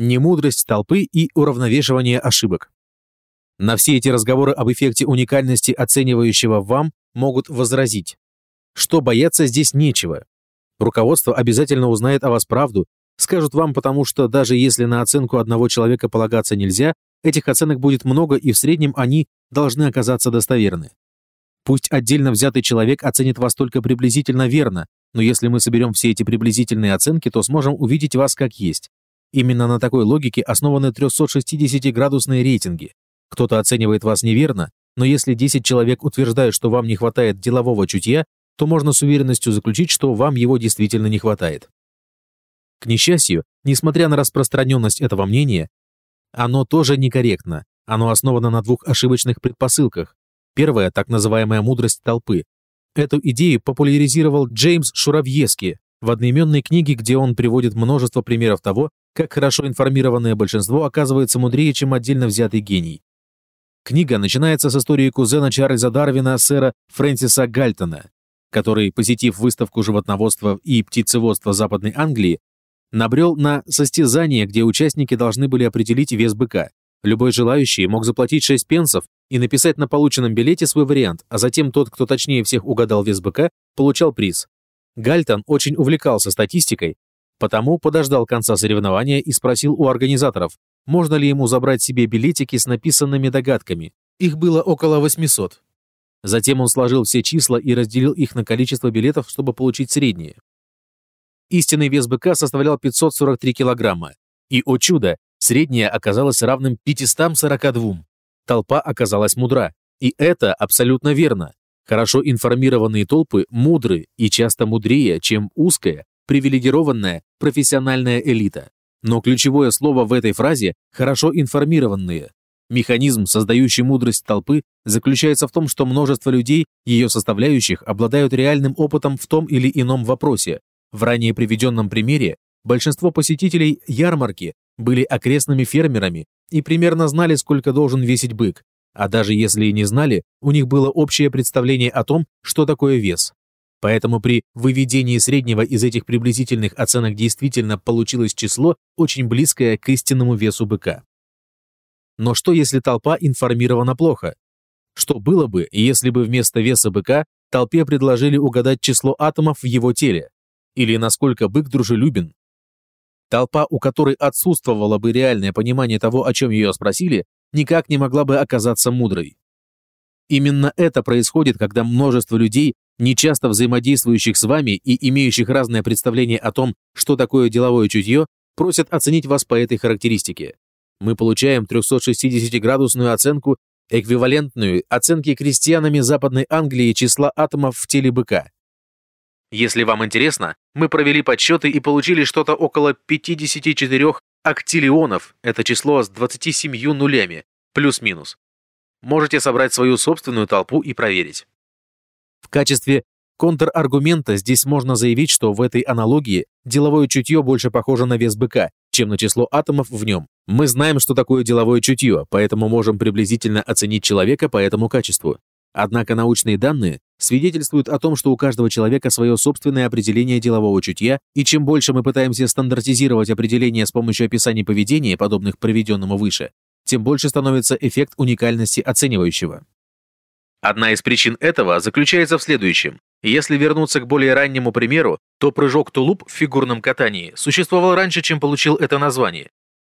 немудрость толпы и уравновешивание ошибок. На все эти разговоры об эффекте уникальности оценивающего вам могут возразить, что бояться здесь нечего. Руководство обязательно узнает о вас правду, скажут вам, потому что даже если на оценку одного человека полагаться нельзя, этих оценок будет много, и в среднем они должны оказаться достоверны. Пусть отдельно взятый человек оценит вас только приблизительно верно, но если мы соберем все эти приблизительные оценки, то сможем увидеть вас как есть. Именно на такой логике основаны 360-градусные рейтинги. Кто-то оценивает вас неверно, но если 10 человек утверждают, что вам не хватает делового чутья, то можно с уверенностью заключить, что вам его действительно не хватает. К несчастью, несмотря на распространенность этого мнения, оно тоже некорректно. Оно основано на двух ошибочных предпосылках. Первая – так называемая мудрость толпы. Эту идею популяризировал Джеймс Шуравьески в одноименной книге, где он приводит множество примеров того, как хорошо информированное большинство оказывается мудрее, чем отдельно взятый гений. Книга начинается с истории кузена Чарльза Дарвина, сэра Фрэнсиса Гальтона, который, посетив выставку животноводства и птицеводства Западной Англии, набрел на состязание, где участники должны были определить вес быка. Любой желающий мог заплатить 6 пенсов и написать на полученном билете свой вариант, а затем тот, кто точнее всех угадал вес быка, получал приз. Гальтон очень увлекался статистикой, потому подождал конца соревнования и спросил у организаторов, можно ли ему забрать себе билетики с написанными догадками. Их было около 800. Затем он сложил все числа и разделил их на количество билетов, чтобы получить среднее. Истинный вес быка составлял 543 килограмма. И, о чудо, среднее оказалось равным 542. Толпа оказалась мудра. И это абсолютно верно. Хорошо информированные толпы мудры и часто мудрее, чем узкая, привилегированная профессиональная элита. Но ключевое слово в этой фразе «хорошо информированные». Механизм, создающий мудрость толпы, заключается в том, что множество людей, ее составляющих, обладают реальным опытом в том или ином вопросе. В ранее приведенном примере большинство посетителей ярмарки были окрестными фермерами и примерно знали, сколько должен весить бык, а даже если и не знали, у них было общее представление о том, что такое вес. Поэтому при выведении среднего из этих приблизительных оценок действительно получилось число, очень близкое к истинному весу быка. Но что если толпа информирована плохо? Что было бы, если бы вместо веса быка толпе предложили угадать число атомов в его теле? Или насколько бык дружелюбен? Толпа, у которой отсутствовало бы реальное понимание того, о чем ее спросили, никак не могла бы оказаться мудрой. Именно это происходит, когда множество людей нечасто взаимодействующих с вами и имеющих разное представление о том, что такое деловое чутье, просят оценить вас по этой характеристике. Мы получаем 360-градусную оценку, эквивалентную оценке крестьянами Западной Англии числа атомов в теле быка. Если вам интересно, мы провели подсчеты и получили что-то около 54 актиллионов, это число с 27 нулями, плюс-минус. Можете собрать свою собственную толпу и проверить. В качестве контраргумента здесь можно заявить, что в этой аналогии деловое чутье больше похоже на вес быка, чем на число атомов в нем. Мы знаем, что такое деловое чутье, поэтому можем приблизительно оценить человека по этому качеству. Однако научные данные свидетельствуют о том, что у каждого человека свое собственное определение делового чутья, и чем больше мы пытаемся стандартизировать определения с помощью описаний поведения, подобных проведенному выше, тем больше становится эффект уникальности оценивающего. Одна из причин этого заключается в следующем. Если вернуться к более раннему примеру, то прыжок тулуп в фигурном катании существовал раньше, чем получил это название.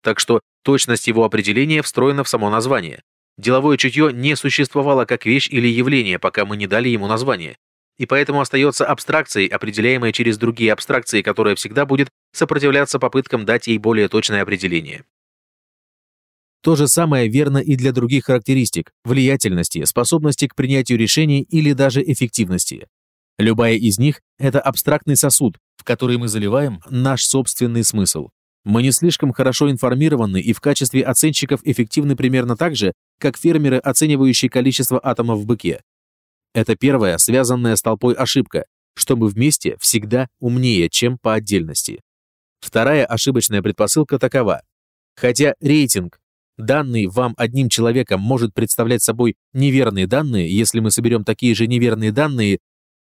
Так что точность его определения встроена в само название. Деловое чутье не существовало как вещь или явление, пока мы не дали ему название. И поэтому остается абстракцией, определяемой через другие абстракции, которая всегда будет сопротивляться попыткам дать ей более точное определение. То же самое верно и для других характеристик – влиятельности, способности к принятию решений или даже эффективности. Любая из них – это абстрактный сосуд, в который мы заливаем наш собственный смысл. Мы не слишком хорошо информированы и в качестве оценщиков эффективны примерно так же, как фермеры, оценивающие количество атомов в быке. Это первая, связанная с толпой ошибка, что мы вместе всегда умнее, чем по отдельности. Вторая ошибочная предпосылка такова. Хотя рейтинг Данный вам одним человеком может представлять собой неверные данные, если мы соберем такие же неверные данные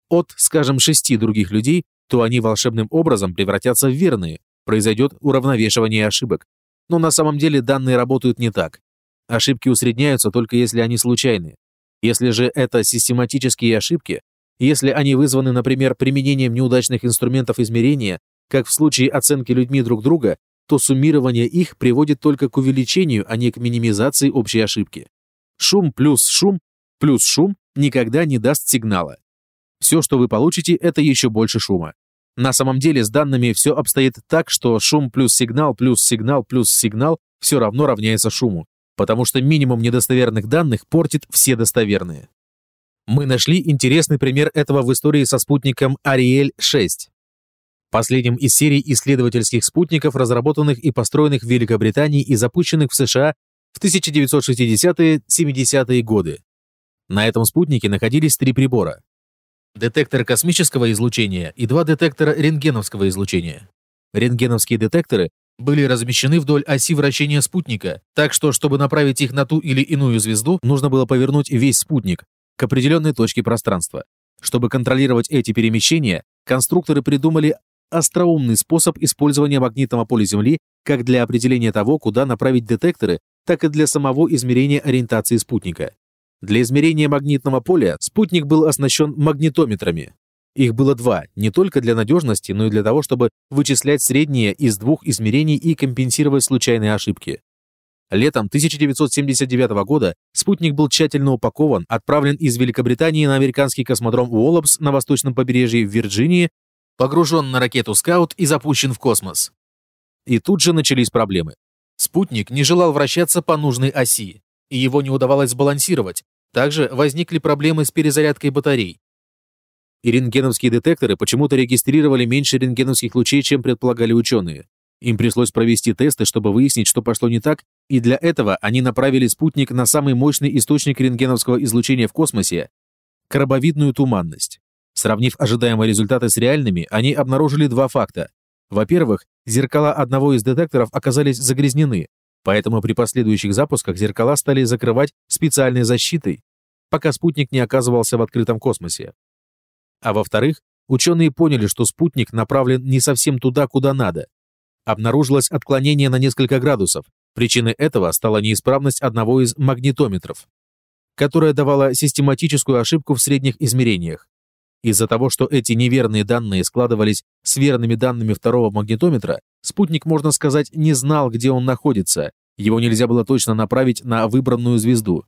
от, скажем, шести других людей, то они волшебным образом превратятся в верные, произойдет уравновешивание ошибок. Но на самом деле данные работают не так. Ошибки усредняются только если они случайны. Если же это систематические ошибки, если они вызваны, например, применением неудачных инструментов измерения, как в случае оценки людьми друг друга, то суммирование их приводит только к увеличению, а не к минимизации общей ошибки. Шум плюс шум плюс шум никогда не даст сигнала. Все, что вы получите, это еще больше шума. На самом деле с данными все обстоит так, что шум плюс сигнал плюс сигнал плюс сигнал все равно равняется шуму, потому что минимум недостоверных данных портит все достоверные. Мы нашли интересный пример этого в истории со спутником Ариэль-6, последним из серии исследовательских спутников, разработанных и построенных в Великобритании и запущенных в США в 1960-70-е годы. На этом спутнике находились три прибора детектор космического излучения и два детектора рентгеновского излучения. Рентгеновские детекторы были размещены вдоль оси вращения спутника, так что, чтобы направить их на ту или иную звезду, нужно было повернуть весь спутник к определенной точке пространства. Чтобы контролировать эти перемещения, конструкторы придумали остроумный способ использования магнитного поля Земли как для определения того, куда направить детекторы, так и для самого измерения ориентации спутника. Для измерения магнитного поля спутник был оснащен магнитометрами. Их было два, не только для надежности, но и для того, чтобы вычислять средние из двух измерений и компенсировать случайные ошибки. Летом 1979 года спутник был тщательно упакован, отправлен из Великобритании на американский космодром Уоллопс на восточном побережье в Вирджинии, погружен на ракету «Скаут» и запущен в космос. И тут же начались проблемы. Спутник не желал вращаться по нужной оси и его не удавалось сбалансировать. Также возникли проблемы с перезарядкой батарей. И рентгеновские детекторы почему-то регистрировали меньше рентгеновских лучей, чем предполагали ученые. Им пришлось провести тесты, чтобы выяснить, что пошло не так, и для этого они направили спутник на самый мощный источник рентгеновского излучения в космосе – крабовидную туманность. Сравнив ожидаемые результаты с реальными, они обнаружили два факта. Во-первых, зеркала одного из детекторов оказались загрязнены, Поэтому при последующих запусках зеркала стали закрывать специальной защитой, пока спутник не оказывался в открытом космосе. А во-вторых, ученые поняли, что спутник направлен не совсем туда, куда надо. Обнаружилось отклонение на несколько градусов. Причиной этого стала неисправность одного из магнитометров, которая давала систематическую ошибку в средних измерениях. Из-за того, что эти неверные данные складывались с верными данными второго магнитометра, спутник, можно сказать, не знал, где он находится, его нельзя было точно направить на выбранную звезду.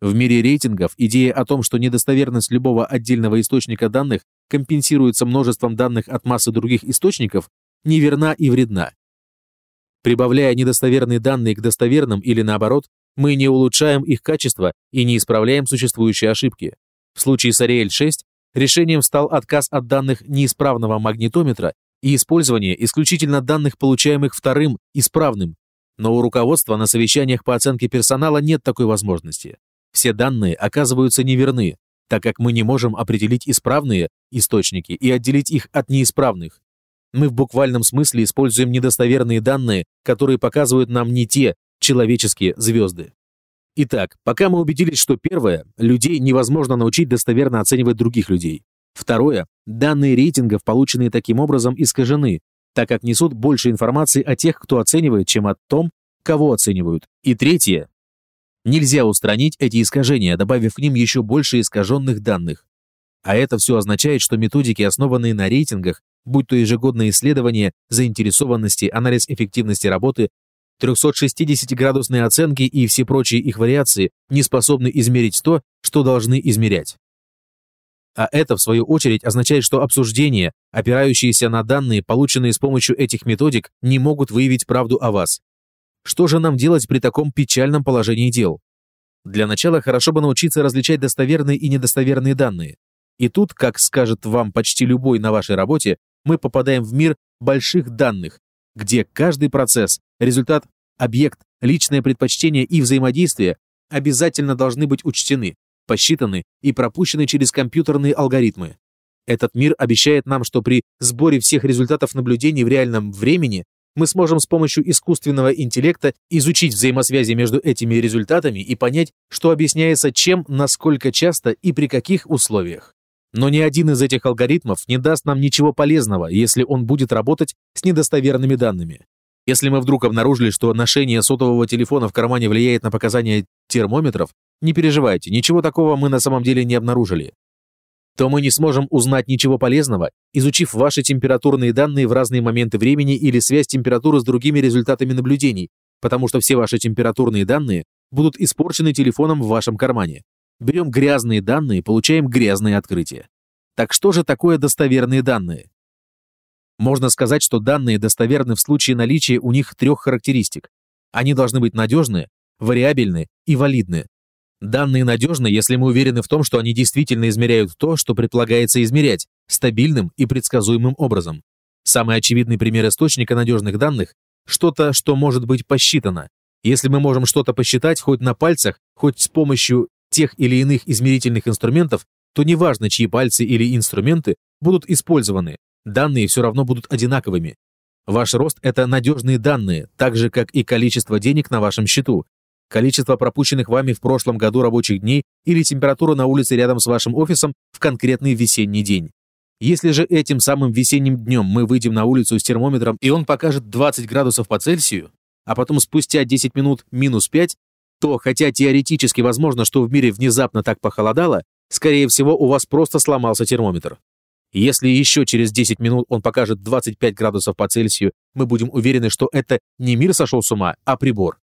В мире рейтингов идея о том, что недостоверность любого отдельного источника данных компенсируется множеством данных от массы других источников, неверна и вредна. Прибавляя недостоверные данные к достоверным или наоборот, мы не улучшаем их качество и не исправляем существующие ошибки. В случае с Ариэль-6 Решением стал отказ от данных неисправного магнитометра и использование исключительно данных, получаемых вторым, исправным. Но у руководства на совещаниях по оценке персонала нет такой возможности. Все данные оказываются неверны, так как мы не можем определить исправные источники и отделить их от неисправных. Мы в буквальном смысле используем недостоверные данные, которые показывают нам не те человеческие звезды. Итак, пока мы убедились, что первое, людей невозможно научить достоверно оценивать других людей. Второе, данные рейтингов, полученные таким образом, искажены, так как несут больше информации о тех, кто оценивает, чем о том, кого оценивают. И третье, нельзя устранить эти искажения, добавив к ним еще больше искаженных данных. А это все означает, что методики, основанные на рейтингах, будь то ежегодные исследования, заинтересованности, анализ эффективности работы, 360-градусные оценки и все прочие их вариации не способны измерить то, что должны измерять. А это, в свою очередь, означает, что обсуждения, опирающиеся на данные, полученные с помощью этих методик, не могут выявить правду о вас. Что же нам делать при таком печальном положении дел? Для начала хорошо бы научиться различать достоверные и недостоверные данные. И тут, как скажет вам почти любой на вашей работе, мы попадаем в мир больших данных, где каждый процесс, результат, объект, личное предпочтение и взаимодействие обязательно должны быть учтены, посчитаны и пропущены через компьютерные алгоритмы. Этот мир обещает нам, что при сборе всех результатов наблюдений в реальном времени мы сможем с помощью искусственного интеллекта изучить взаимосвязи между этими результатами и понять, что объясняется чем, насколько часто и при каких условиях. Но ни один из этих алгоритмов не даст нам ничего полезного, если он будет работать с недостоверными данными. Если мы вдруг обнаружили, что ношение сотового телефона в кармане влияет на показания термометров, не переживайте, ничего такого мы на самом деле не обнаружили. То мы не сможем узнать ничего полезного, изучив ваши температурные данные в разные моменты времени или связь температуры с другими результатами наблюдений, потому что все ваши температурные данные будут испорчены телефоном в вашем кармане. Берем грязные данные, получаем грязные открытия. Так что же такое достоверные данные? Можно сказать, что данные достоверны в случае наличия у них трех характеристик. Они должны быть надежны, вариабельны и валидны. Данные надежны, если мы уверены в том, что они действительно измеряют то, что предполагается измерять, стабильным и предсказуемым образом. Самый очевидный пример источника надежных данных – что-то, что может быть посчитано. Если мы можем что-то посчитать хоть на пальцах, хоть с помощью тех или иных измерительных инструментов, то неважно, чьи пальцы или инструменты будут использованы, данные все равно будут одинаковыми. Ваш рост – это надежные данные, так же, как и количество денег на вашем счету, количество пропущенных вами в прошлом году рабочих дней или температура на улице рядом с вашим офисом в конкретный весенний день. Если же этим самым весенним днем мы выйдем на улицу с термометром и он покажет 20 градусов по Цельсию, а потом спустя 10 минут минус 5, то, хотя теоретически возможно, что в мире внезапно так похолодало, скорее всего, у вас просто сломался термометр. Если еще через 10 минут он покажет 25 градусов по Цельсию, мы будем уверены, что это не мир сошел с ума, а прибор.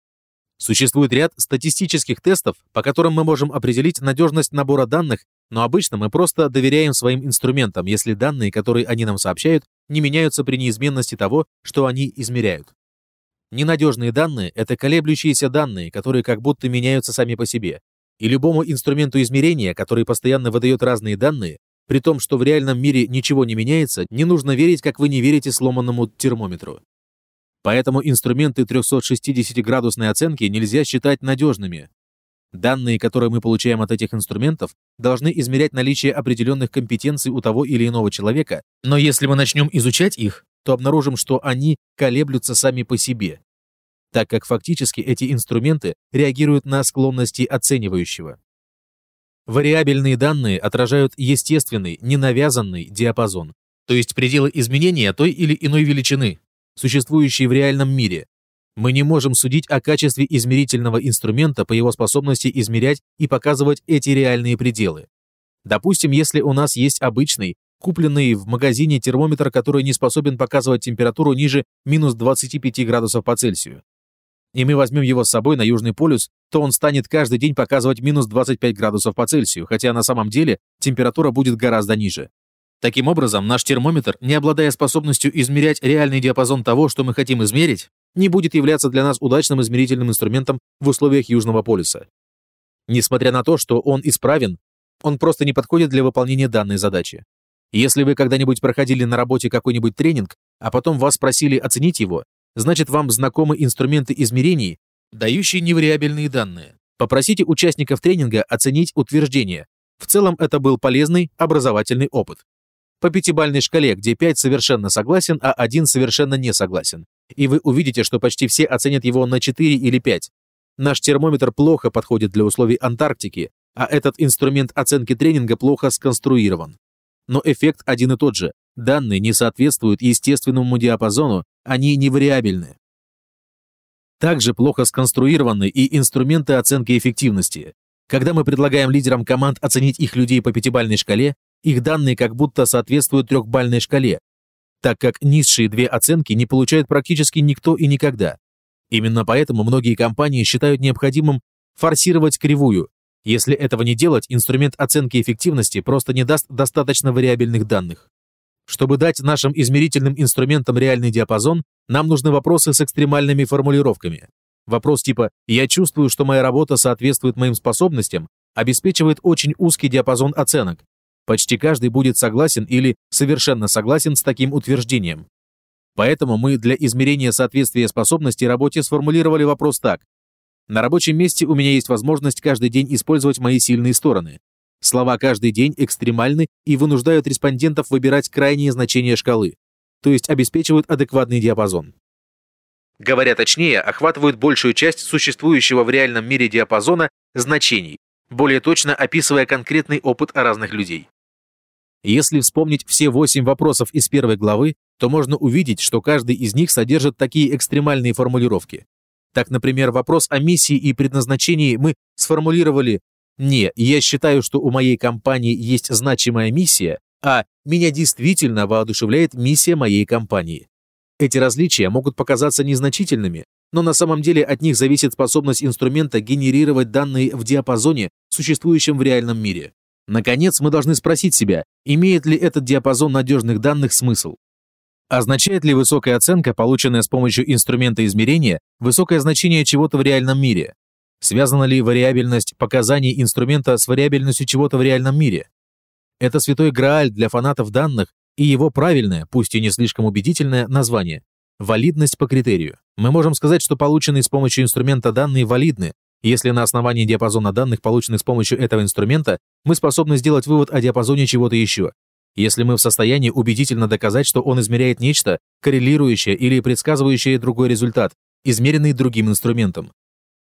Существует ряд статистических тестов, по которым мы можем определить надежность набора данных, но обычно мы просто доверяем своим инструментам, если данные, которые они нам сообщают, не меняются при неизменности того, что они измеряют. Ненадежные данные — это колеблющиеся данные, которые как будто меняются сами по себе. И любому инструменту измерения, который постоянно выдает разные данные, при том, что в реальном мире ничего не меняется, не нужно верить, как вы не верите сломанному термометру. Поэтому инструменты 360-градусной оценки нельзя считать надежными. Данные, которые мы получаем от этих инструментов, должны измерять наличие определенных компетенций у того или иного человека, но если мы начнем изучать их, то обнаружим, что они колеблются сами по себе, так как фактически эти инструменты реагируют на склонности оценивающего. Вариабельные данные отражают естественный, ненавязанный диапазон, то есть пределы изменения той или иной величины, существующие в реальном мире. Мы не можем судить о качестве измерительного инструмента по его способности измерять и показывать эти реальные пределы. Допустим, если у нас есть обычный, купленный в магазине термометр, который не способен показывать температуру ниже минус 25 градусов по Цельсию, и мы возьмем его с собой на Южный полюс, то он станет каждый день показывать минус 25 градусов по Цельсию, хотя на самом деле температура будет гораздо ниже. Таким образом, наш термометр, не обладая способностью измерять реальный диапазон того, что мы хотим измерить, не будет являться для нас удачным измерительным инструментом в условиях Южного полюса. Несмотря на то, что он исправен, он просто не подходит для выполнения данной задачи. Если вы когда-нибудь проходили на работе какой-нибудь тренинг, а потом вас просили оценить его, значит вам знакомы инструменты измерений, дающие невариабельные данные. Попросите участников тренинга оценить утверждение. В целом это был полезный образовательный опыт по пятибальной шкале, где 5 совершенно согласен, а 1 совершенно не согласен. И вы увидите, что почти все оценят его на 4 или 5. Наш термометр плохо подходит для условий Антарктики, а этот инструмент оценки тренинга плохо сконструирован. Но эффект один и тот же. Данные не соответствуют естественному диапазону, они невариабельны. Также плохо сконструированы и инструменты оценки эффективности. Когда мы предлагаем лидерам команд оценить их людей по пятибальной шкале, их данные как будто соответствуют трехбальной шкале, так как низшие две оценки не получает практически никто и никогда. Именно поэтому многие компании считают необходимым форсировать кривую. Если этого не делать, инструмент оценки эффективности просто не даст достаточно вариабельных данных. Чтобы дать нашим измерительным инструментам реальный диапазон, нам нужны вопросы с экстремальными формулировками. Вопрос типа «Я чувствую, что моя работа соответствует моим способностям» обеспечивает очень узкий диапазон оценок, Почти каждый будет согласен или совершенно согласен с таким утверждением. Поэтому мы для измерения соответствия способностей работе сформулировали вопрос так. На рабочем месте у меня есть возможность каждый день использовать мои сильные стороны. Слова «каждый день» экстремальны и вынуждают респондентов выбирать крайние значения шкалы, то есть обеспечивают адекватный диапазон. Говоря точнее, охватывают большую часть существующего в реальном мире диапазона значений, более точно описывая конкретный опыт разных людей. Если вспомнить все восемь вопросов из первой главы, то можно увидеть, что каждый из них содержит такие экстремальные формулировки. Так, например, вопрос о миссии и предназначении мы сформулировали «Не, я считаю, что у моей компании есть значимая миссия», а «Меня действительно воодушевляет миссия моей компании». Эти различия могут показаться незначительными, но на самом деле от них зависит способность инструмента генерировать данные в диапазоне, существующем в реальном мире. Наконец, мы должны спросить себя, имеет ли этот диапазон надежных данных смысл? Означает ли высокая оценка, полученная с помощью инструмента измерения, высокое значение чего-то в реальном мире? Связана ли вариабельность показаний инструмента с вариабельностью чего-то в реальном мире? Это святой грааль для фанатов данных и его правильное, пусть и не слишком убедительное, название – валидность по критерию. Мы можем сказать, что полученные с помощью инструмента данные валидны, если на основании диапазона данных, полученных с помощью этого инструмента, мы способны сделать вывод о диапазоне чего-то еще. Если мы в состоянии убедительно доказать, что он измеряет нечто, коррелирующее или предсказывающее другой результат, измеренный другим инструментом.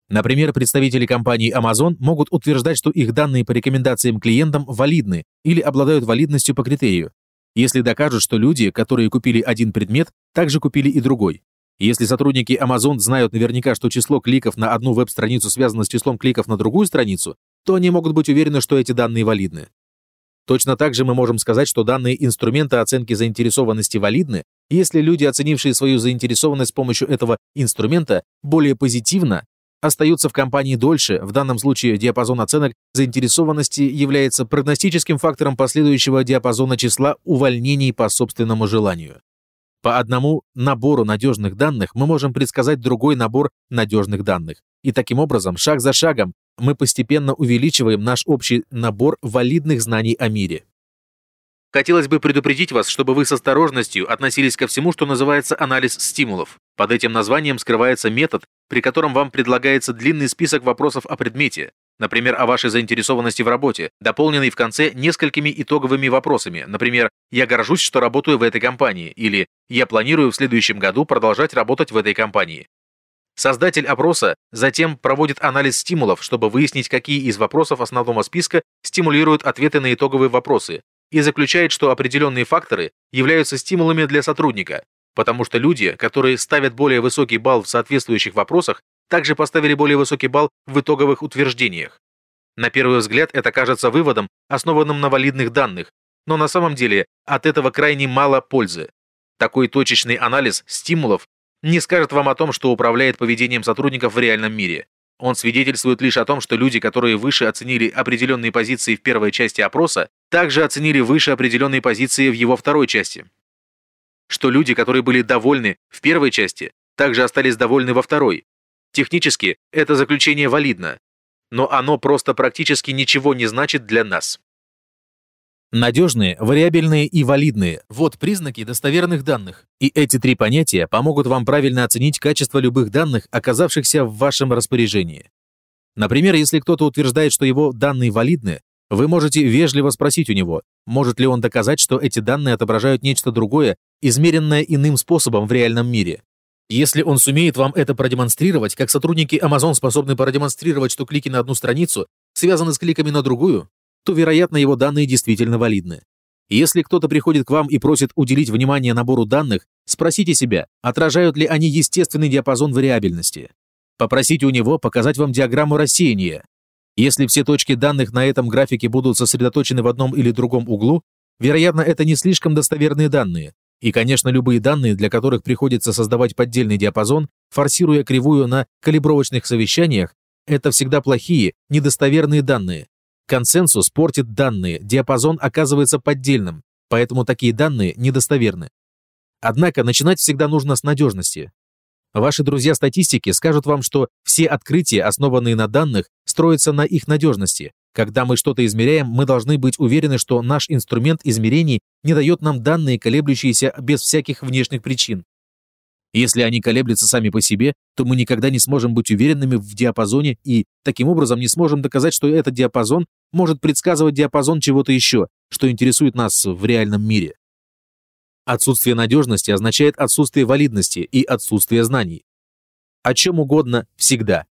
Например, представители компании Amazon могут утверждать, что их данные по рекомендациям клиентам валидны или обладают валидностью по критерию, если докажут, что люди, которые купили один предмет, также купили и другой. Если сотрудники Amazon знают наверняка, что число кликов на одну веб-страницу связано с числом кликов на другую страницу, то они могут быть уверены, что эти данные валидны. Точно так же мы можем сказать, что данные инструмента оценки заинтересованности валидны, если люди, оценившие свою заинтересованность с помощью этого инструмента, более позитивно, остаются в компании дольше, в данном случае диапазон оценок заинтересованности является прогностическим фактором последующего диапазона числа увольнений по собственному желанию. По одному набору надежных данных мы можем предсказать другой набор надежных данных. И таким образом, шаг за шагом, мы постепенно увеличиваем наш общий набор валидных знаний о мире. Хотелось бы предупредить вас, чтобы вы с осторожностью относились ко всему, что называется анализ стимулов. Под этим названием скрывается метод, при котором вам предлагается длинный список вопросов о предмете, например, о вашей заинтересованности в работе, дополненный в конце несколькими итоговыми вопросами, например, «Я горжусь, что работаю в этой компании» или «Я планирую в следующем году продолжать работать в этой компании». Создатель опроса затем проводит анализ стимулов, чтобы выяснить, какие из вопросов основного списка стимулируют ответы на итоговые вопросы, и заключает, что определенные факторы являются стимулами для сотрудника, потому что люди, которые ставят более высокий балл в соответствующих вопросах, также поставили более высокий балл в итоговых утверждениях. На первый взгляд это кажется выводом, основанным на валидных данных, но на самом деле от этого крайне мало пользы. Такой точечный анализ стимулов не скажет вам о том, что управляет поведением сотрудников в реальном мире. Он свидетельствует лишь о том, что люди, которые выше оценили определенные позиции в первой части опроса, также оценили выше определенные позиции в его второй части. Что люди, которые были довольны в первой части, также остались довольны во второй. Технически это заключение валидно, но оно просто практически ничего не значит для нас. Надежные, вариабельные и валидные – вот признаки достоверных данных. И эти три понятия помогут вам правильно оценить качество любых данных, оказавшихся в вашем распоряжении. Например, если кто-то утверждает, что его данные валидны, вы можете вежливо спросить у него, может ли он доказать, что эти данные отображают нечто другое, измеренное иным способом в реальном мире. Если он сумеет вам это продемонстрировать, как сотрудники Amazon способны продемонстрировать, что клики на одну страницу связаны с кликами на другую, то, вероятно, его данные действительно валидны. Если кто-то приходит к вам и просит уделить внимание набору данных, спросите себя, отражают ли они естественный диапазон вариабельности. Попросите у него показать вам диаграмму рассеяния. Если все точки данных на этом графике будут сосредоточены в одном или другом углу, вероятно, это не слишком достоверные данные. И, конечно, любые данные, для которых приходится создавать поддельный диапазон, форсируя кривую на калибровочных совещаниях, это всегда плохие, недостоверные данные. Консенсус портит данные, диапазон оказывается поддельным, поэтому такие данные недостоверны. Однако начинать всегда нужно с надежности. Ваши друзья статистики скажут вам, что все открытия, основанные на данных, строятся на их надежности. Когда мы что-то измеряем, мы должны быть уверены, что наш инструмент измерений не дает нам данные, колеблющиеся без всяких внешних причин. Если они колеблются сами по себе, то мы никогда не сможем быть уверенными в диапазоне и, таким образом, не сможем доказать, что этот диапазон может предсказывать диапазон чего-то еще, что интересует нас в реальном мире. Отсутствие надежности означает отсутствие валидности и отсутствие знаний. О чем угодно всегда.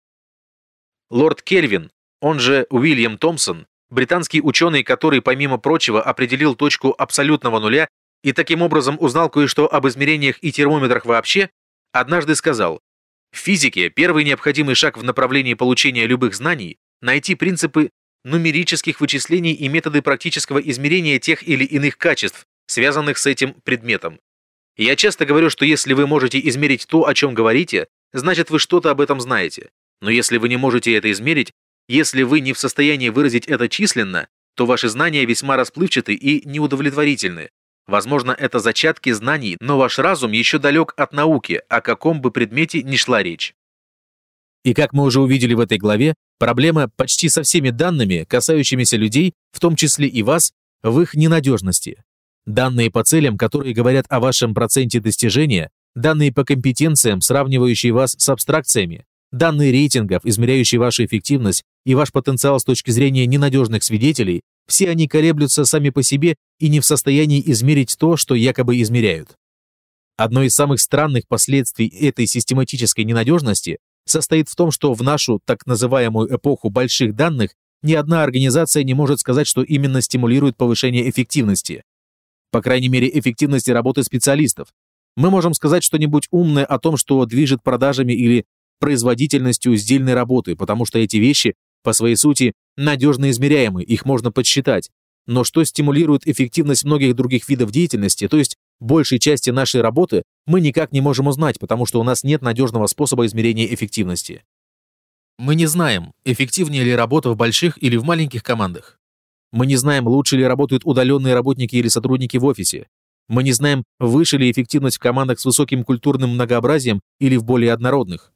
Лорд Кельвин, он же Уильям Томпсон, британский ученый, который, помимо прочего, определил точку абсолютного нуля и таким образом узнал кое-что об измерениях и термометрах вообще, однажды сказал, в физике первый необходимый шаг в направлении получения любых знаний – найти принципы нумерических вычислений и методы практического измерения тех или иных качеств, связанных с этим предметом. Я часто говорю, что если вы можете измерить то, о чем говорите, значит вы что-то об этом знаете. Но если вы не можете это измерить, если вы не в состоянии выразить это численно, то ваши знания весьма расплывчаты и неудовлетворительны. Возможно, это зачатки знаний, но ваш разум еще далек от науки, о каком бы предмете ни шла речь. И как мы уже увидели в этой главе, проблема почти со всеми данными, касающимися людей, в том числе и вас, в их ненадежности. Данные по целям, которые говорят о вашем проценте достижения, данные по компетенциям, сравнивающие вас с абстракциями, данные рейтингов, измеряющие вашу эффективность и ваш потенциал с точки зрения ненадежных свидетелей, все они колеблются сами по себе и не в состоянии измерить то, что якобы измеряют. Одно из самых странных последствий этой систематической ненадежности состоит в том, что в нашу так называемую эпоху больших данных ни одна организация не может сказать, что именно стимулирует повышение эффективности. По крайней мере, эффективности работы специалистов. Мы можем сказать что-нибудь умное о том, что движет продажами или производительностью сдельной работы, потому что эти вещи, по своей сути, надежно измеряемы, их можно подсчитать. Но что стимулирует эффективность многих других видов деятельности, то есть большей части нашей работы, мы никак не можем узнать, потому что у нас нет надежного способа измерения эффективности. Мы не знаем, эффективнее ли работа в больших или в маленьких командах. Мы не знаем, лучше ли работают удаленные работники или сотрудники в офисе. Мы не знаем, выше ли эффективность в командах с высоким культурным многообразием или в более однородных.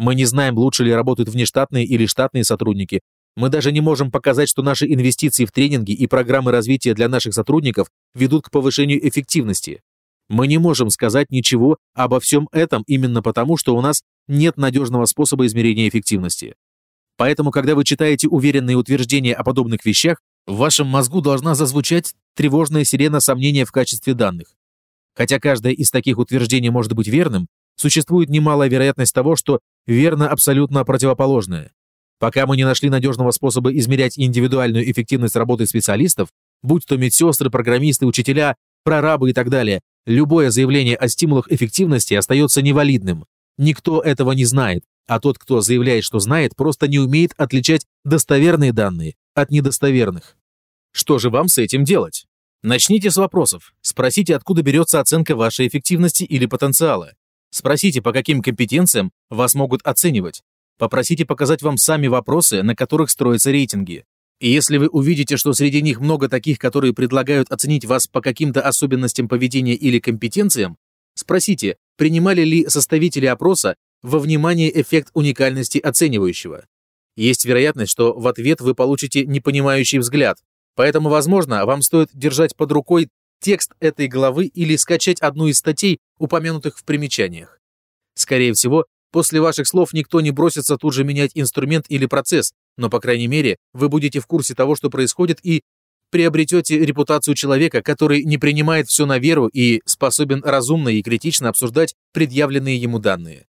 Мы не знаем, лучше ли работают внештатные или штатные сотрудники. Мы даже не можем показать, что наши инвестиции в тренинги и программы развития для наших сотрудников ведут к повышению эффективности. Мы не можем сказать ничего обо всем этом именно потому, что у нас нет надежного способа измерения эффективности. Поэтому, когда вы читаете уверенные утверждения о подобных вещах, в вашем мозгу должна зазвучать тревожная сирена сомнения в качестве данных. Хотя каждое из таких утверждений может быть верным, существует немалая вероятность того, что верно абсолютно противоположное. Пока мы не нашли надежного способа измерять индивидуальную эффективность работы специалистов, будь то медсестры, программисты, учителя, прорабы и так далее, Любое заявление о стимулах эффективности остается невалидным. Никто этого не знает, а тот, кто заявляет, что знает, просто не умеет отличать достоверные данные от недостоверных. Что же вам с этим делать? Начните с вопросов. Спросите, откуда берется оценка вашей эффективности или потенциала. Спросите, по каким компетенциям вас могут оценивать. Попросите показать вам сами вопросы, на которых строятся рейтинги. И если вы увидите, что среди них много таких, которые предлагают оценить вас по каким-то особенностям поведения или компетенциям, спросите, принимали ли составители опроса во внимание эффект уникальности оценивающего. Есть вероятность, что в ответ вы получите непонимающий взгляд, поэтому, возможно, вам стоит держать под рукой текст этой главы или скачать одну из статей, упомянутых в примечаниях. Скорее всего, после ваших слов никто не бросится тут же менять инструмент или процесс, но, по крайней мере, вы будете в курсе того, что происходит, и приобретете репутацию человека, который не принимает все на веру и способен разумно и критично обсуждать предъявленные ему данные.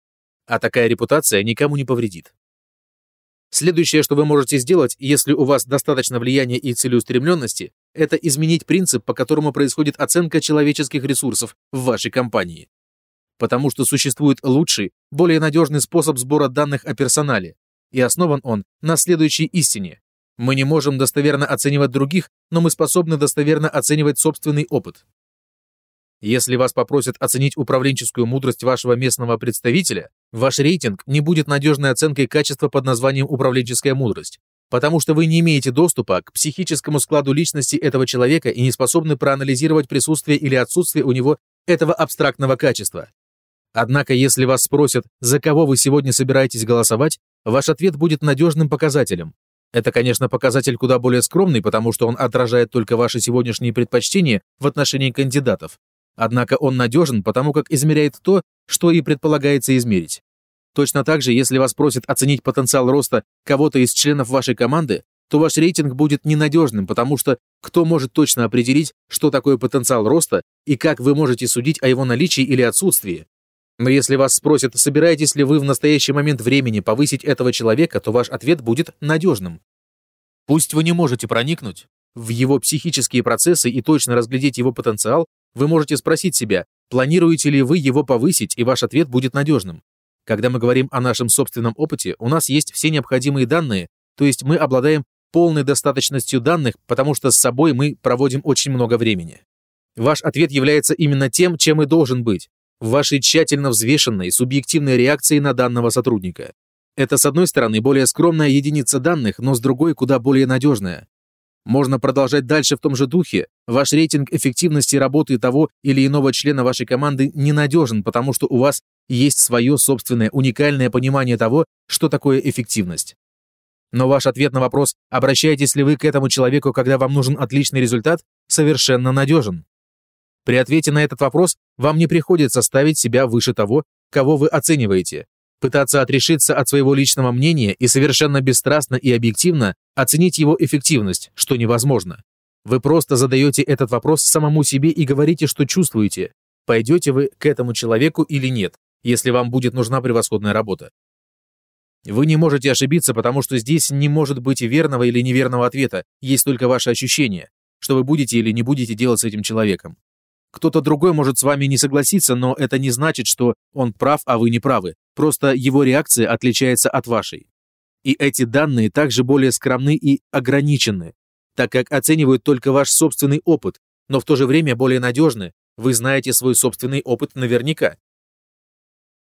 А такая репутация никому не повредит. Следующее, что вы можете сделать, если у вас достаточно влияния и целеустремленности, это изменить принцип, по которому происходит оценка человеческих ресурсов в вашей компании. Потому что существует лучший, более надежный способ сбора данных о персонале, и основан он на следующей истине. Мы не можем достоверно оценивать других, но мы способны достоверно оценивать собственный опыт. Если вас попросят оценить управленческую мудрость вашего местного представителя, ваш рейтинг не будет надежной оценкой качества под названием управленческая мудрость, потому что вы не имеете доступа к психическому складу личности этого человека и не способны проанализировать присутствие или отсутствие у него этого абстрактного качества. Однако, если вас спросят, за кого вы сегодня собираетесь голосовать, ваш ответ будет надежным показателем. Это, конечно, показатель куда более скромный, потому что он отражает только ваши сегодняшние предпочтения в отношении кандидатов. Однако он надежен, потому как измеряет то, что и предполагается измерить. Точно так же, если вас просят оценить потенциал роста кого-то из членов вашей команды, то ваш рейтинг будет ненадежным, потому что кто может точно определить, что такое потенциал роста и как вы можете судить о его наличии или отсутствии. Но если вас спросят, собираетесь ли вы в настоящий момент времени повысить этого человека, то ваш ответ будет надежным. Пусть вы не можете проникнуть в его психические процессы и точно разглядеть его потенциал, Вы можете спросить себя, планируете ли вы его повысить, и ваш ответ будет надежным. Когда мы говорим о нашем собственном опыте, у нас есть все необходимые данные, то есть мы обладаем полной достаточностью данных, потому что с собой мы проводим очень много времени. Ваш ответ является именно тем, чем и должен быть, в вашей тщательно взвешенной субъективной реакции на данного сотрудника. Это, с одной стороны, более скромная единица данных, но с другой куда более надежная. Можно продолжать дальше в том же духе. Ваш рейтинг эффективности работы того или иного члена вашей команды ненадежен, потому что у вас есть свое собственное уникальное понимание того, что такое эффективность. Но ваш ответ на вопрос, обращаетесь ли вы к этому человеку, когда вам нужен отличный результат, совершенно надежен. При ответе на этот вопрос вам не приходится ставить себя выше того, кого вы оцениваете, пытаться отрешиться от своего личного мнения и совершенно бесстрастно и объективно оценить его эффективность, что невозможно. Вы просто задаете этот вопрос самому себе и говорите, что чувствуете, пойдете вы к этому человеку или нет, если вам будет нужна превосходная работа. Вы не можете ошибиться, потому что здесь не может быть верного или неверного ответа, есть только ваше ощущение, что вы будете или не будете делать с этим человеком. Кто-то другой может с вами не согласиться, но это не значит, что он прав, а вы не правы. Просто его реакция отличается от вашей. И эти данные также более скромны и ограничены, так как оценивают только ваш собственный опыт, но в то же время более надежны. Вы знаете свой собственный опыт наверняка.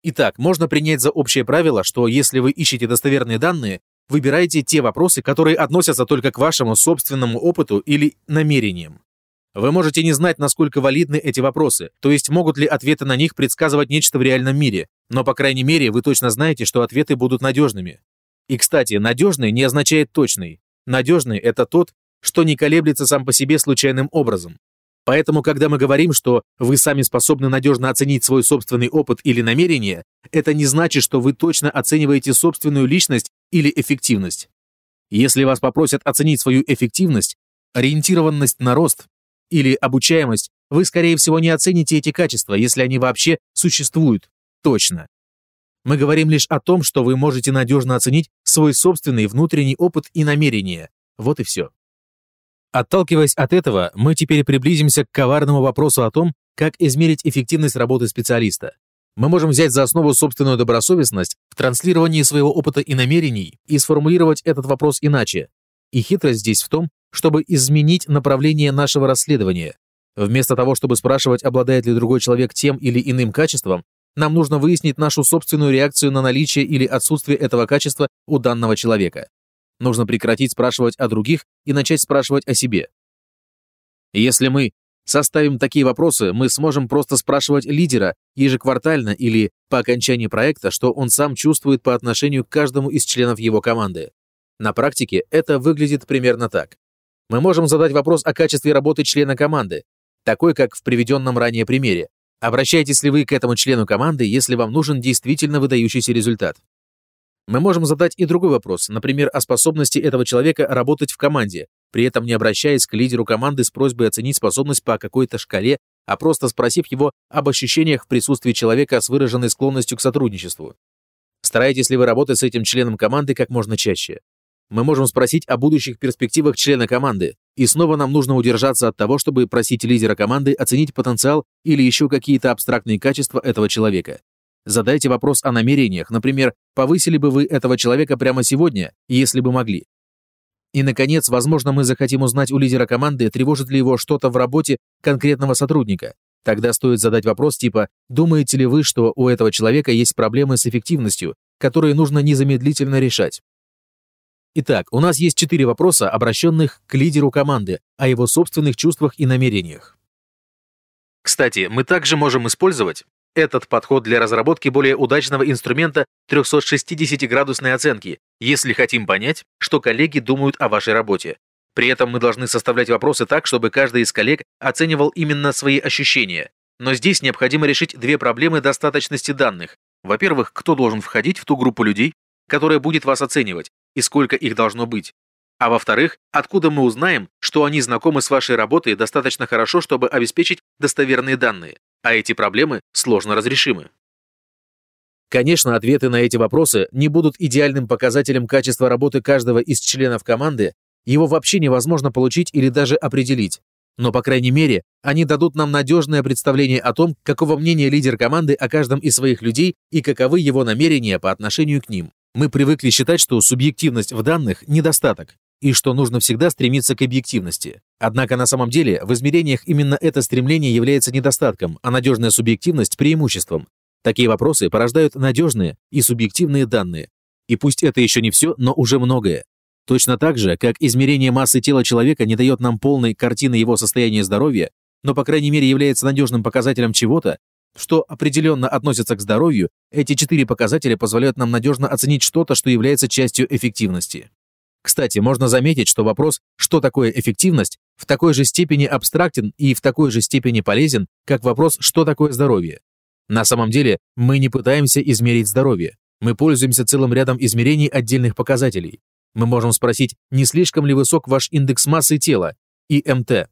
Итак, можно принять за общее правило, что если вы ищете достоверные данные, выбирайте те вопросы, которые относятся только к вашему собственному опыту или намерениям. Вы можете не знать, насколько валидны эти вопросы, то есть могут ли ответы на них предсказывать нечто в реальном мире, но, по крайней мере, вы точно знаете, что ответы будут надежными. И, кстати, надежный не означает точный. Надежный – это тот, что не колеблется сам по себе случайным образом. Поэтому, когда мы говорим, что вы сами способны надежно оценить свой собственный опыт или намерение, это не значит, что вы точно оцениваете собственную личность или эффективность. Если вас попросят оценить свою эффективность, ориентированность на рост, или обучаемость, вы, скорее всего, не оцените эти качества, если они вообще существуют. Точно. Мы говорим лишь о том, что вы можете надежно оценить свой собственный внутренний опыт и намерения. Вот и все. Отталкиваясь от этого, мы теперь приблизимся к коварному вопросу о том, как измерить эффективность работы специалиста. Мы можем взять за основу собственную добросовестность в транслировании своего опыта и намерений и сформулировать этот вопрос иначе. И хитрость здесь в том, чтобы изменить направление нашего расследования. Вместо того, чтобы спрашивать, обладает ли другой человек тем или иным качеством, нам нужно выяснить нашу собственную реакцию на наличие или отсутствие этого качества у данного человека. Нужно прекратить спрашивать о других и начать спрашивать о себе. Если мы составим такие вопросы, мы сможем просто спрашивать лидера ежеквартально или по окончании проекта, что он сам чувствует по отношению к каждому из членов его команды. На практике это выглядит примерно так. Мы можем задать вопрос о качестве работы члена команды, такой как в приведенном ранее примере. Обращаетесь ли вы к этому члену команды, если вам нужен действительно выдающийся результат? Мы можем задать и другой вопрос, например, о способности этого человека работать в команде, при этом не обращаясь к лидеру команды с просьбой оценить способность по какой-то шкале, а просто спросив его об ощущениях в присутствии человека с выраженной склонностью к сотрудничеству. Стараетесь ли вы работать с этим членом команды как можно чаще? мы можем спросить о будущих перспективах члена команды, и снова нам нужно удержаться от того, чтобы просить лидера команды оценить потенциал или еще какие-то абстрактные качества этого человека. Задайте вопрос о намерениях, например, повысили бы вы этого человека прямо сегодня, если бы могли. И, наконец, возможно, мы захотим узнать у лидера команды, тревожит ли его что-то в работе конкретного сотрудника. Тогда стоит задать вопрос типа «Думаете ли вы, что у этого человека есть проблемы с эффективностью, которые нужно незамедлительно решать?» Итак, у нас есть четыре вопроса, обращенных к лидеру команды, о его собственных чувствах и намерениях. Кстати, мы также можем использовать этот подход для разработки более удачного инструмента 360-градусной оценки, если хотим понять, что коллеги думают о вашей работе. При этом мы должны составлять вопросы так, чтобы каждый из коллег оценивал именно свои ощущения. Но здесь необходимо решить две проблемы достаточности данных. Во-первых, кто должен входить в ту группу людей, которая будет вас оценивать, и сколько их должно быть. А во-вторых, откуда мы узнаем, что они знакомы с вашей работой достаточно хорошо, чтобы обеспечить достоверные данные, а эти проблемы сложно разрешимы. Конечно, ответы на эти вопросы не будут идеальным показателем качества работы каждого из членов команды, его вообще невозможно получить или даже определить. Но, по крайней мере, они дадут нам надежное представление о том, какого мнения лидер команды о каждом из своих людей и каковы его намерения по отношению к ним. Мы привыкли считать, что субъективность в данных – недостаток, и что нужно всегда стремиться к объективности. Однако на самом деле в измерениях именно это стремление является недостатком, а надежная субъективность – преимуществом. Такие вопросы порождают надежные и субъективные данные. И пусть это еще не все, но уже многое. Точно так же, как измерение массы тела человека не дает нам полной картины его состояния здоровья, но по крайней мере является надежным показателем чего-то, что определенно относится к здоровью, эти четыре показателя позволяют нам надежно оценить что-то, что является частью эффективности. Кстати, можно заметить, что вопрос «что такое эффективность?» в такой же степени абстрактен и в такой же степени полезен, как вопрос «что такое здоровье?». На самом деле, мы не пытаемся измерить здоровье. Мы пользуемся целым рядом измерений отдельных показателей. Мы можем спросить, не слишком ли высок ваш индекс массы тела, ИМТ.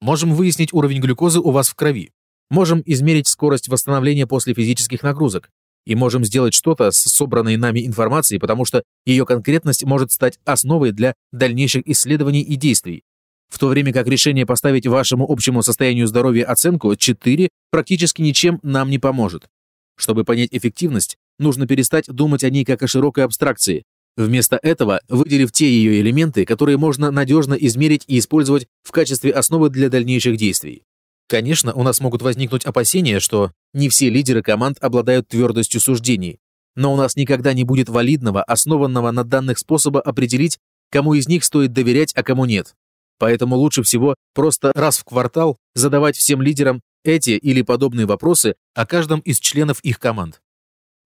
Можем выяснить уровень глюкозы у вас в крови. Можем измерить скорость восстановления после физических нагрузок. И можем сделать что-то с собранной нами информацией, потому что ее конкретность может стать основой для дальнейших исследований и действий. В то время как решение поставить вашему общему состоянию здоровья оценку 4 практически ничем нам не поможет. Чтобы понять эффективность, нужно перестать думать о ней как о широкой абстракции, Вместо этого, выделив те ее элементы, которые можно надежно измерить и использовать в качестве основы для дальнейших действий. Конечно, у нас могут возникнуть опасения, что не все лидеры команд обладают твердостью суждений, но у нас никогда не будет валидного, основанного на данных способа определить, кому из них стоит доверять, а кому нет. Поэтому лучше всего просто раз в квартал задавать всем лидерам эти или подобные вопросы о каждом из членов их команд.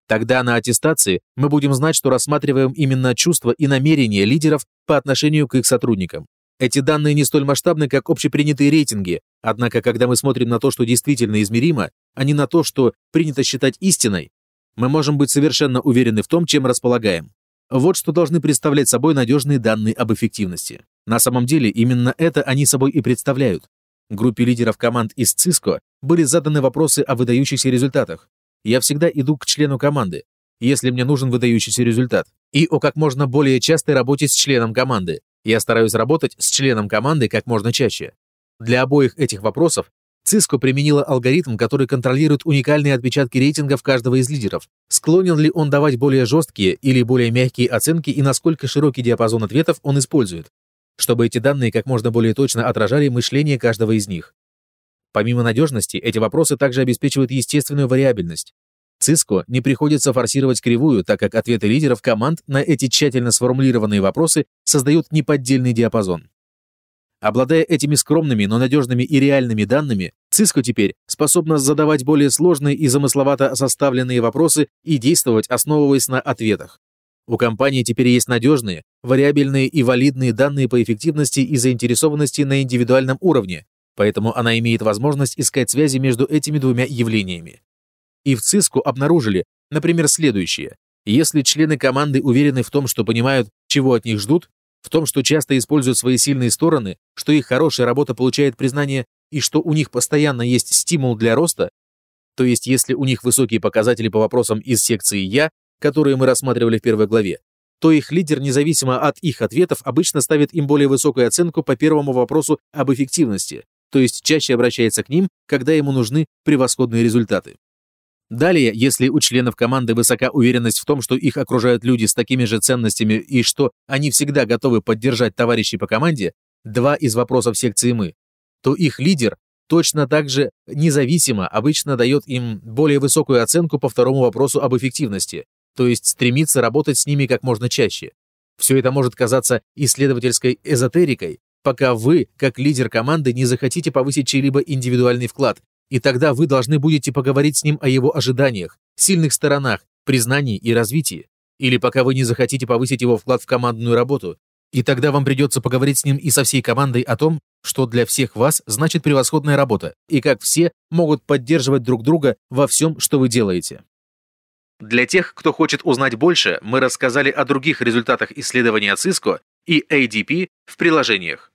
Тогда на аттестации мы будем знать, что рассматриваем именно чувства и намерения лидеров по отношению к их сотрудникам. Эти данные не столь масштабны, как общепринятые рейтинги, однако когда мы смотрим на то, что действительно измеримо, а не на то, что принято считать истиной, мы можем быть совершенно уверены в том, чем располагаем. Вот что должны представлять собой надежные данные об эффективности. На самом деле, именно это они собой и представляют. Группе лидеров команд из ЦИСКО были заданы вопросы о выдающихся результатах, я всегда иду к члену команды, если мне нужен выдающийся результат, и о как можно более частой работе с членом команды. Я стараюсь работать с членом команды как можно чаще. Для обоих этих вопросов Cisco применила алгоритм, который контролирует уникальные отпечатки рейтингов каждого из лидеров. Склонен ли он давать более жесткие или более мягкие оценки и насколько широкий диапазон ответов он использует, чтобы эти данные как можно более точно отражали мышление каждого из них. Помимо надежности, эти вопросы также обеспечивают естественную вариабельность. Cisco не приходится форсировать кривую, так как ответы лидеров команд на эти тщательно сформулированные вопросы создают неподдельный диапазон. Обладая этими скромными, но надежными и реальными данными, Cisco теперь способна задавать более сложные и замысловато составленные вопросы и действовать, основываясь на ответах. У компании теперь есть надежные, вариабельные и валидные данные по эффективности и заинтересованности на индивидуальном уровне, поэтому она имеет возможность искать связи между этими двумя явлениями. И в ЦИСКу обнаружили, например, следующее. Если члены команды уверены в том, что понимают, чего от них ждут, в том, что часто используют свои сильные стороны, что их хорошая работа получает признание и что у них постоянно есть стимул для роста, то есть если у них высокие показатели по вопросам из секции «Я», которые мы рассматривали в первой главе, то их лидер, независимо от их ответов, обычно ставит им более высокую оценку по первому вопросу об эффективности, то есть чаще обращается к ним, когда ему нужны превосходные результаты. Далее, если у членов команды высока уверенность в том, что их окружают люди с такими же ценностями и что они всегда готовы поддержать товарищей по команде, два из вопросов секции «Мы», то их лидер точно так же независимо обычно дает им более высокую оценку по второму вопросу об эффективности, то есть стремится работать с ними как можно чаще. Все это может казаться исследовательской эзотерикой, пока вы, как лидер команды, не захотите повысить чей-либо индивидуальный вклад, и тогда вы должны будете поговорить с ним о его ожиданиях, сильных сторонах, признании и развитии. Или пока вы не захотите повысить его вклад в командную работу, и тогда вам придется поговорить с ним и со всей командой о том, что для всех вас значит превосходная работа, и как все могут поддерживать друг друга во всем, что вы делаете. Для тех, кто хочет узнать больше, мы рассказали о других результатах исследования Cisco и ADP в приложениях.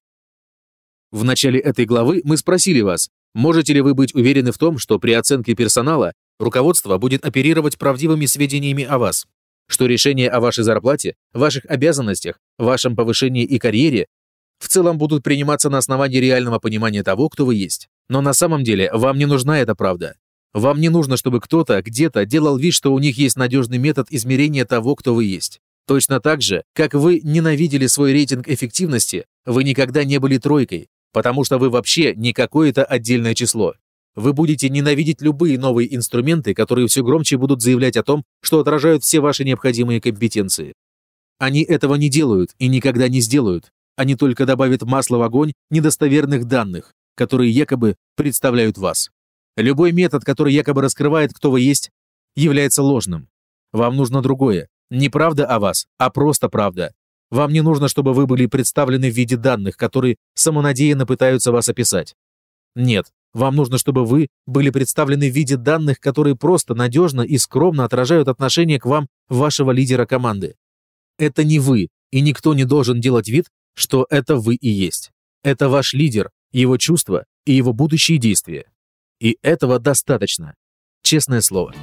В начале этой главы мы спросили вас, можете ли вы быть уверены в том, что при оценке персонала руководство будет оперировать правдивыми сведениями о вас, что решение о вашей зарплате, ваших обязанностях, вашем повышении и карьере в целом будут приниматься на основании реального понимания того, кто вы есть. Но на самом деле вам не нужна эта правда. Вам не нужно, чтобы кто-то где-то делал вид, что у них есть надежный метод измерения того, кто вы есть. Точно так же, как вы ненавидели свой рейтинг эффективности, вы никогда не были тройкой, потому что вы вообще не какое-то отдельное число. Вы будете ненавидеть любые новые инструменты, которые все громче будут заявлять о том, что отражают все ваши необходимые компетенции. Они этого не делают и никогда не сделают. Они только добавят масло в огонь недостоверных данных, которые якобы представляют вас. Любой метод, который якобы раскрывает, кто вы есть, является ложным. Вам нужно другое. Не правда о вас, а просто правда. Вам не нужно, чтобы вы были представлены в виде данных, которые самонадеянно пытаются вас описать. Нет, вам нужно, чтобы вы были представлены в виде данных, которые просто надежно и скромно отражают отношение к вам вашего лидера команды. Это не вы, и никто не должен делать вид, что это вы и есть. Это ваш лидер, его чувства и его будущие действия. И этого достаточно. Честное слово.